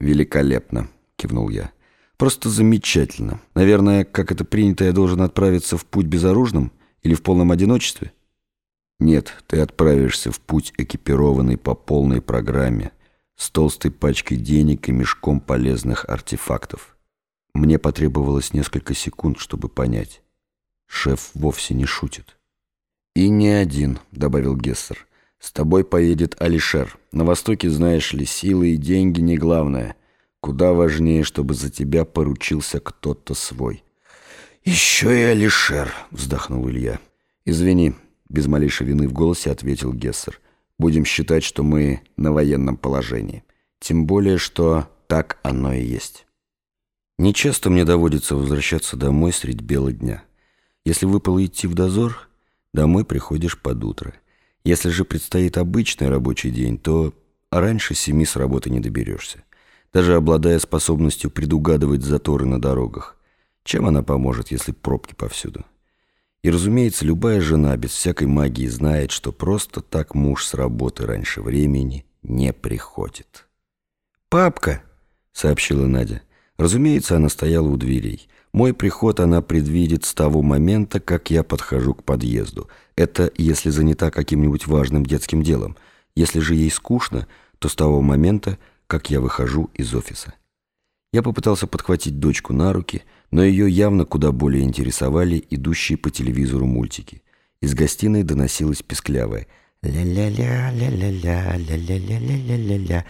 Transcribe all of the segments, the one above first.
«Великолепно», — кивнул я. «Просто замечательно. Наверное, как это принято, я должен отправиться в путь безоружным или в полном одиночестве?» «Нет, ты отправишься в путь экипированный по полной программе, с толстой пачкой денег и мешком полезных артефактов». Мне потребовалось несколько секунд, чтобы понять. Шеф вовсе не шутит. «И не один», — добавил Гессер. «С тобой поедет Алишер. На Востоке, знаешь ли, силы и деньги не главное. Куда важнее, чтобы за тебя поручился кто-то свой». «Еще и Алишер», — вздохнул Илья. «Извини», — без малейшей вины в голосе ответил Гессер. «Будем считать, что мы на военном положении. Тем более, что так оно и есть». Нечасто мне доводится возвращаться домой средь бела дня. Если выпало идти в дозор, домой приходишь под утро. Если же предстоит обычный рабочий день, то раньше семи с работы не доберешься. Даже обладая способностью предугадывать заторы на дорогах. Чем она поможет, если пробки повсюду? И, разумеется, любая жена без всякой магии знает, что просто так муж с работы раньше времени не приходит. «Папка!» — сообщила Надя. Разумеется, она стояла у дверей. Мой приход она предвидит с того момента, как я подхожу к подъезду. Это если занята каким-нибудь важным детским делом. Если же ей скучно, то с того момента, как я выхожу из офиса. Я попытался подхватить дочку на руки, но ее явно куда более интересовали идущие по телевизору мультики. Из гостиной доносилось песклявое «ля-ля-ля, ля-ля-ля, ля-ля-ля-ля-ля-ля»,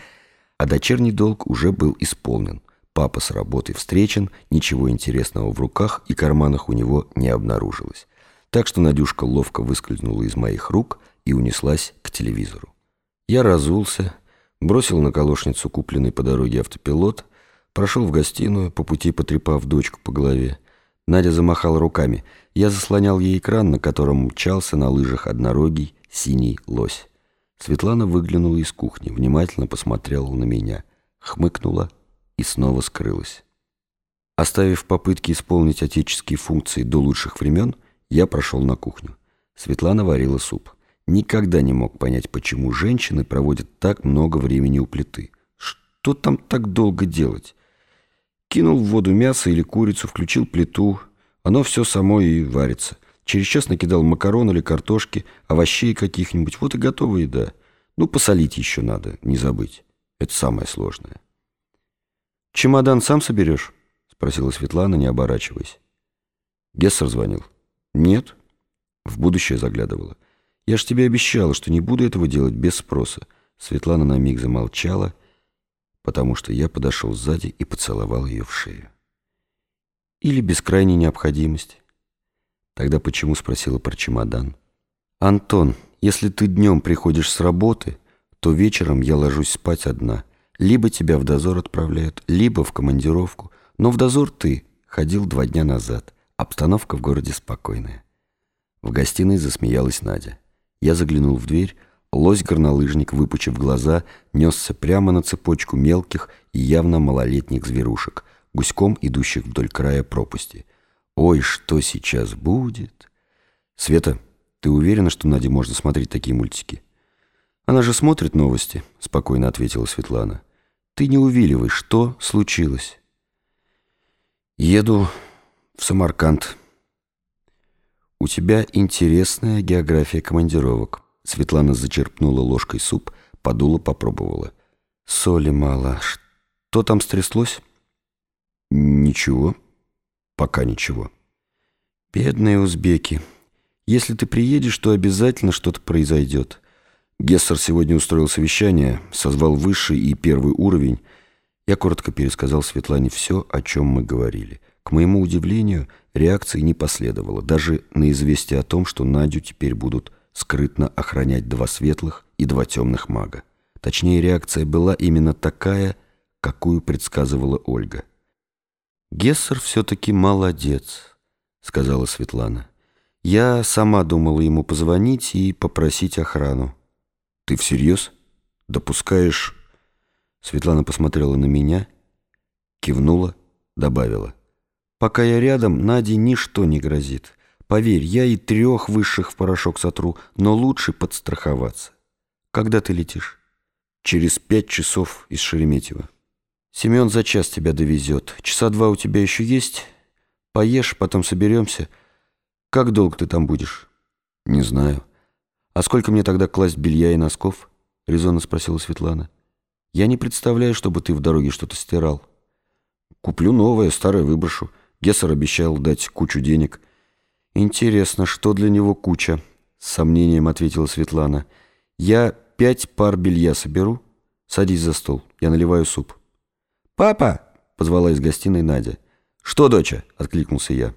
а дочерний долг уже был исполнен. Папа с работы встречен, ничего интересного в руках и карманах у него не обнаружилось. Так что Надюшка ловко выскользнула из моих рук и унеслась к телевизору. Я разулся, бросил на колошницу купленный по дороге автопилот, прошел в гостиную, по пути потрепав дочку по голове. Надя замахала руками. Я заслонял ей экран, на котором мчался на лыжах однорогий синий лось. Светлана выглянула из кухни, внимательно посмотрела на меня, хмыкнула и снова скрылась. Оставив попытки исполнить отеческие функции до лучших времен, я прошел на кухню. Светлана варила суп. Никогда не мог понять, почему женщины проводят так много времени у плиты. Что там так долго делать? Кинул в воду мясо или курицу, включил плиту. Оно все само и варится. Через час накидал макарон или картошки, овощей каких-нибудь. Вот и готова еда. Ну, посолить еще надо, не забыть. Это самое сложное. «Чемодан сам соберешь?» — спросила Светлана, не оборачиваясь. Гессер звонил. «Нет». В будущее заглядывала. «Я ж тебе обещала, что не буду этого делать без спроса». Светлана на миг замолчала, потому что я подошел сзади и поцеловал ее в шею. «Или без крайней необходимости». Тогда почему спросила про чемодан? «Антон, если ты днем приходишь с работы, то вечером я ложусь спать одна». Либо тебя в дозор отправляют, либо в командировку. Но в дозор ты ходил два дня назад. Обстановка в городе спокойная. В гостиной засмеялась Надя. Я заглянул в дверь. Лось-горнолыжник, выпучив глаза, несся прямо на цепочку мелких и явно малолетних зверушек, гуськом идущих вдоль края пропасти. «Ой, что сейчас будет?» «Света, ты уверена, что Наде можно смотреть такие мультики?» «Она же смотрит новости», — спокойно ответила Светлана. Ты не увиливай, что случилось? Еду в Самарканд. У тебя интересная география командировок. Светлана зачерпнула ложкой суп, подула, попробовала. Соли мало. Что там стряслось? Ничего. Пока ничего. Бедные узбеки. Если ты приедешь, то обязательно что-то произойдет. Гессер сегодня устроил совещание, созвал высший и первый уровень. Я коротко пересказал Светлане все, о чем мы говорили. К моему удивлению, реакции не последовало, даже на известие о том, что Надю теперь будут скрытно охранять два светлых и два темных мага. Точнее, реакция была именно такая, какую предсказывала Ольга. «Гессер все-таки молодец», — сказала Светлана. «Я сама думала ему позвонить и попросить охрану. «Ты всерьез? Допускаешь...» Светлана посмотрела на меня, кивнула, добавила. «Пока я рядом, Наде ничто не грозит. Поверь, я и трех высших в порошок сотру, но лучше подстраховаться. Когда ты летишь?» «Через пять часов из Шереметьево». Семен за час тебя довезет. Часа два у тебя еще есть. Поешь, потом соберемся. Как долго ты там будешь? Не знаю. А сколько мне тогда класть белья и носков? Резонно спросила Светлана. Я не представляю, чтобы ты в дороге что-то стирал. Куплю новое, старое выброшу. Гессер обещал дать кучу денег. Интересно, что для него куча? С сомнением ответила Светлана. Я пять пар белья соберу. Садись за стол, я наливаю суп. «Папа!» — позвала из гостиной Надя. «Что, доча?» — откликнулся я.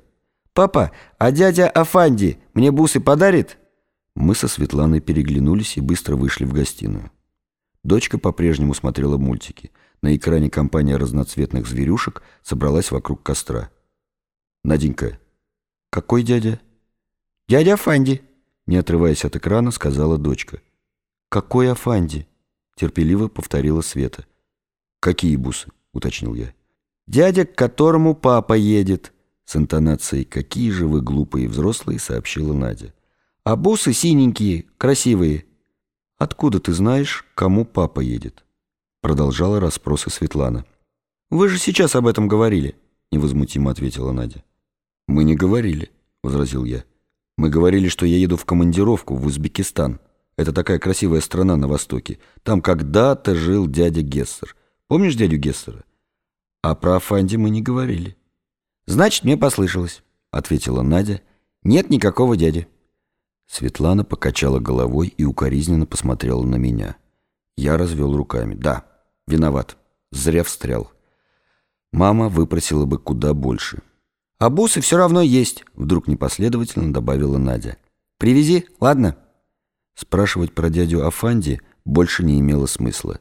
«Папа, а дядя Афанди мне бусы подарит?» Мы со Светланой переглянулись и быстро вышли в гостиную. Дочка по-прежнему смотрела мультики. На экране компания разноцветных зверюшек собралась вокруг костра. «Наденька, какой дядя?» «Дядя Афанди», — не отрываясь от экрана, сказала дочка. «Какой Афанди?» — терпеливо повторила Света. «Какие бусы?» — уточнил я. «Дядя, к которому папа едет», — с интонацией «какие же вы глупые взрослые», — сообщила Надя. «А бусы синенькие, красивые». «Откуда ты знаешь, кому папа едет?» Продолжала расспросы Светлана. «Вы же сейчас об этом говорили», — невозмутимо ответила Надя. «Мы не говорили», — возразил я. «Мы говорили, что я еду в командировку в Узбекистан. Это такая красивая страна на востоке. Там когда-то жил дядя Гессер. Помнишь дядю Гессера? А про Афанди мы не говорили». «Значит, мне послышалось», — ответила Надя. «Нет никакого дяди». Светлана покачала головой и укоризненно посмотрела на меня. Я развел руками. «Да, виноват. Зря встрял. Мама выпросила бы куда больше». «А бусы все равно есть», — вдруг непоследовательно добавила Надя. «Привези, ладно?» Спрашивать про дядю Афанди больше не имело смысла.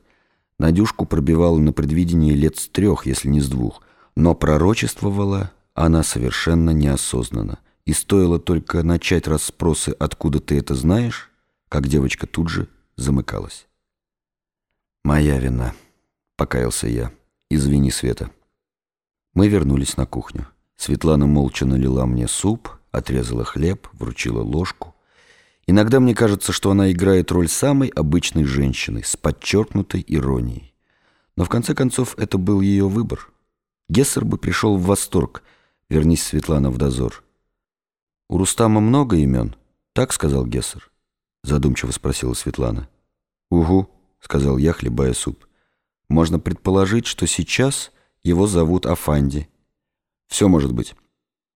Надюшку пробивала на предвидении лет с трех, если не с двух, но пророчествовала она совершенно неосознанно. И стоило только начать расспросы «откуда ты это знаешь?», как девочка тут же замыкалась. «Моя вина», — покаялся я. «Извини, Света». Мы вернулись на кухню. Светлана молча налила мне суп, отрезала хлеб, вручила ложку. Иногда мне кажется, что она играет роль самой обычной женщины с подчеркнутой иронией. Но в конце концов это был ее выбор. Гессер бы пришел в восторг, вернись Светлана в дозор. «У Рустама много имен?» «Так сказал Гессер?» Задумчиво спросила Светлана. «Угу», — сказал я, хлебая суп. «Можно предположить, что сейчас его зовут Афанди. Все может быть.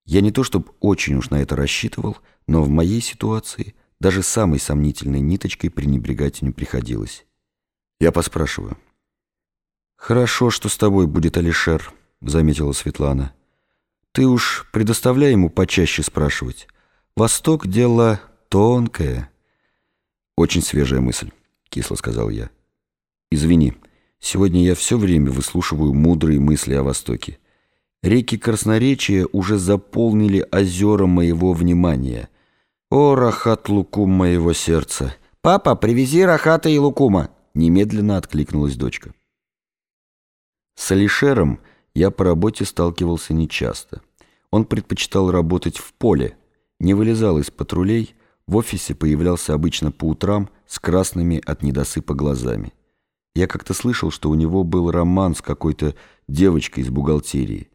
Я не то чтобы очень уж на это рассчитывал, но в моей ситуации даже самой сомнительной ниточкой пренебрегать не приходилось. Я поспрашиваю. «Хорошо, что с тобой будет Алишер», — заметила Светлана. Ты уж предоставляй ему почаще спрашивать. Восток — дело тонкое. Очень свежая мысль, кисло сказал я. Извини, сегодня я все время выслушиваю мудрые мысли о Востоке. Реки красноречия уже заполнили озера моего внимания. О, рахат лукум моего сердца! Папа, привези рахата и лукума! Немедленно откликнулась дочка. С Алишером я по работе сталкивался нечасто. Он предпочитал работать в поле, не вылезал из патрулей, в офисе появлялся обычно по утрам с красными от недосыпа глазами. Я как-то слышал, что у него был роман с какой-то девочкой из бухгалтерии.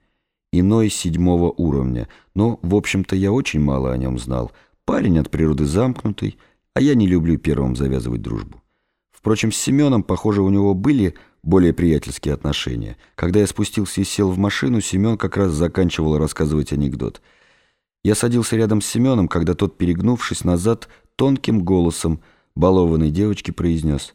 Иной седьмого уровня, но, в общем-то, я очень мало о нем знал. Парень от природы замкнутый, а я не люблю первым завязывать дружбу. Впрочем, с Семеном, похоже, у него были более приятельские отношения. Когда я спустился и сел в машину, Семен как раз заканчивал рассказывать анекдот. Я садился рядом с Семеном, когда тот, перегнувшись назад, тонким голосом балованной девочки произнес.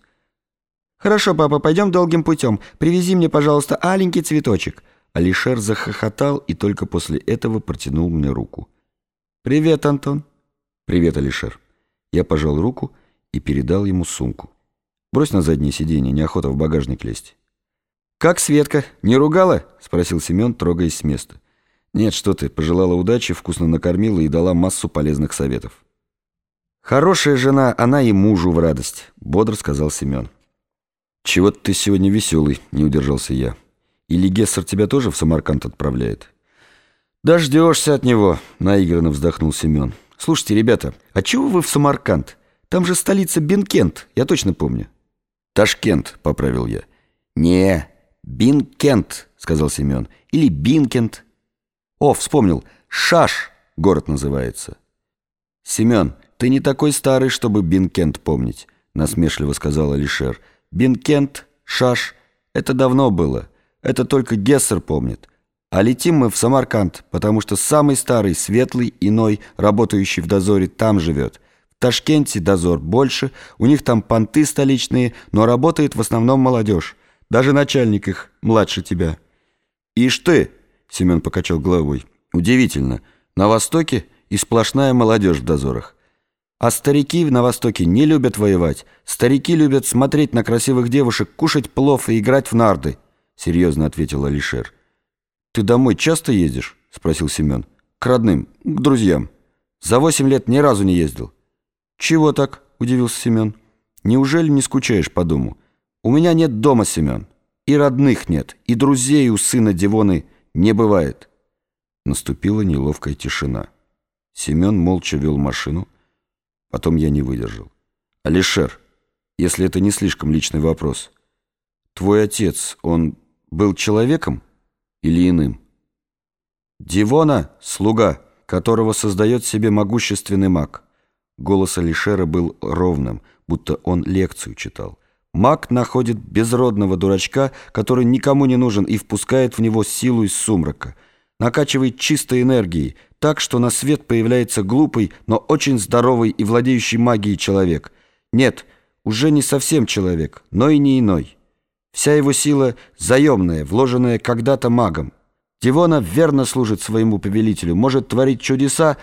«Хорошо, папа, пойдем долгим путем. Привези мне, пожалуйста, аленький цветочек». Алишер захохотал и только после этого протянул мне руку. «Привет, Антон». «Привет, Алишер». Я пожал руку и передал ему сумку. Брось на заднее сиденье, неохота в багажник лезть». «Как Светка? Не ругала?» — спросил Семен, трогаясь с места. «Нет, что ты, пожелала удачи, вкусно накормила и дала массу полезных советов». «Хорошая жена, она и мужу в радость», — бодро сказал Семен. «Чего-то ты сегодня веселый», — не удержался я. «Или Гессер тебя тоже в Самарканд отправляет?» «Дождешься от него», — наигранно вздохнул Семен. «Слушайте, ребята, а чего вы в Самарканд? Там же столица Бенкент, я точно помню». «Ташкент», — поправил я. «Не, «Бинкент», — сказал Семен. «Или Бинкент». «О, вспомнил. Шаш город называется». «Семен, ты не такой старый, чтобы Бинкент помнить», — насмешливо сказал Алишер. «Бинкент, Шаш — это давно было. Это только Гессер помнит. А летим мы в Самарканд, потому что самый старый, светлый, иной, работающий в дозоре, там живет». Ташкенте дозор больше, у них там понты столичные, но работает в основном молодежь. Даже начальник их младше тебя». «Ишь ты!» — Семен покачал головой. «Удивительно. На Востоке и сплошная молодежь в дозорах. А старики на Востоке не любят воевать. Старики любят смотреть на красивых девушек, кушать плов и играть в нарды», — серьезно ответил Алишер. «Ты домой часто ездишь?» — спросил Семен. «К родным, к друзьям. За восемь лет ни разу не ездил». «Чего так?» — удивился Семен. «Неужели не скучаешь по дому?» У меня нет дома, Семен. И родных нет, и друзей у сына Дивоны не бывает. Наступила неловкая тишина. Семен молча вел машину. Потом я не выдержал. Алишер, если это не слишком личный вопрос, твой отец, он был человеком или иным? Дивона — слуга, которого создает себе могущественный маг. Голос Алишера был ровным, будто он лекцию читал. Маг находит безродного дурачка, который никому не нужен, и впускает в него силу из сумрака. Накачивает чистой энергией, так что на свет появляется глупый, но очень здоровый и владеющий магией человек. Нет, уже не совсем человек, но и не иной. Вся его сила заемная, вложенная когда-то магом. Дивона верно служит своему повелителю, может творить чудеса,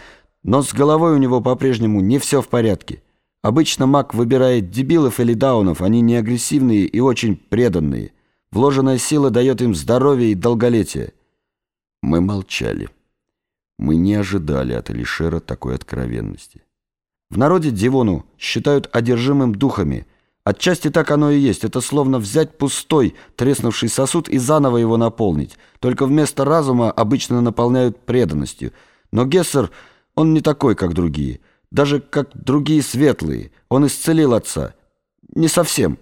но с головой у него по-прежнему не все в порядке. Обычно маг выбирает дебилов или даунов, они не агрессивные и очень преданные. Вложенная сила дает им здоровье и долголетие. Мы молчали. Мы не ожидали от Алишера такой откровенности. В народе Дивону считают одержимым духами. Отчасти так оно и есть. Это словно взять пустой, треснувший сосуд и заново его наполнить. Только вместо разума обычно наполняют преданностью. Но Гессер, он не такой, как другие – даже как другие светлые. Он исцелил отца. Не совсем.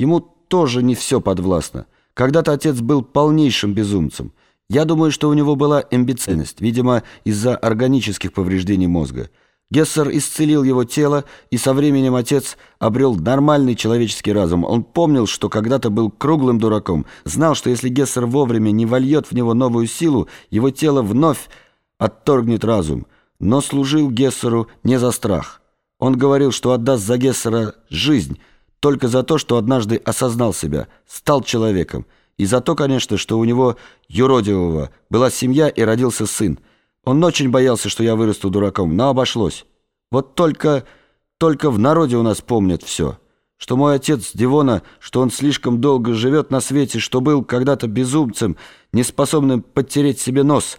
Ему тоже не все подвластно. Когда-то отец был полнейшим безумцем. Я думаю, что у него была эмбицильность, видимо, из-за органических повреждений мозга. Гессер исцелил его тело, и со временем отец обрел нормальный человеческий разум. Он помнил, что когда-то был круглым дураком, знал, что если Гессер вовремя не вольет в него новую силу, его тело вновь отторгнет разум но служил Гессеру не за страх. Он говорил, что отдаст за Гессера жизнь, только за то, что однажды осознал себя, стал человеком, и за то, конечно, что у него юродивого была семья и родился сын. Он очень боялся, что я вырасту дураком, но обошлось. Вот только, только в народе у нас помнят все. Что мой отец Дивона, что он слишком долго живет на свете, что был когда-то безумцем, неспособным подтереть себе нос.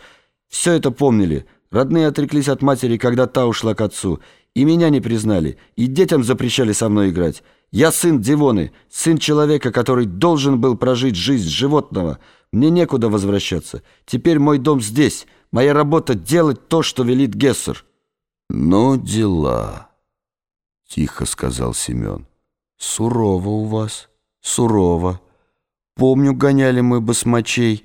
Все это помнили, Родные отреклись от матери, когда та ушла к отцу. И меня не признали, и детям запрещали со мной играть. Я сын Дивоны, сын человека, который должен был прожить жизнь животного. Мне некуда возвращаться. Теперь мой дом здесь. Моя работа — делать то, что велит Гессер». «Ну, дела», — тихо сказал Семен. «Сурово у вас, сурово. Помню, гоняли мы басмачей».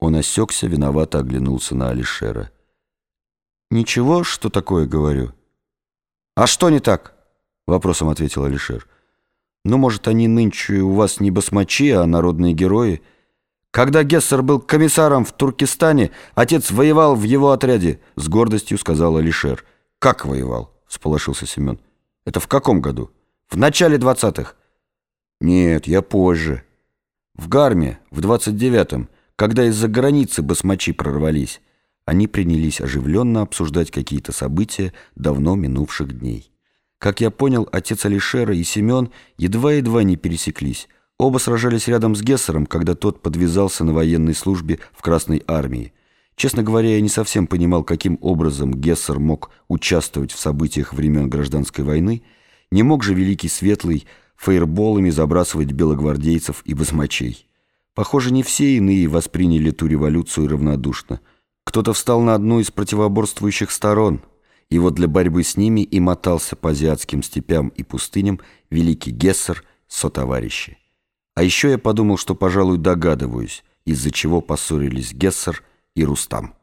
Он осекся, виновато оглянулся на Алишера. «Ничего, что такое говорю?» «А что не так?» — вопросом ответил Алишер. «Ну, может, они нынче у вас не басмачи, а народные герои?» «Когда Гессер был комиссаром в Туркестане, отец воевал в его отряде», — с гордостью сказал Алишер. «Как воевал?» — всполошился Семен. «Это в каком году?» «В начале двадцатых». «Нет, я позже». «В Гарме, в двадцать девятом, когда из-за границы басмачи прорвались». Они принялись оживленно обсуждать какие-то события давно минувших дней. Как я понял, отец Алишера и Семен едва-едва не пересеклись. Оба сражались рядом с Гессером, когда тот подвязался на военной службе в Красной армии. Честно говоря, я не совсем понимал, каким образом Гессер мог участвовать в событиях времен Гражданской войны. Не мог же Великий Светлый фейерболами забрасывать белогвардейцев и басмачей. Похоже, не все иные восприняли ту революцию равнодушно – кто-то встал на одну из противоборствующих сторон, и вот для борьбы с ними и мотался по азиатским степям и пустыням великий Гессер сотоварищи. А еще я подумал, что, пожалуй, догадываюсь, из-за чего поссорились Гессер и Рустам.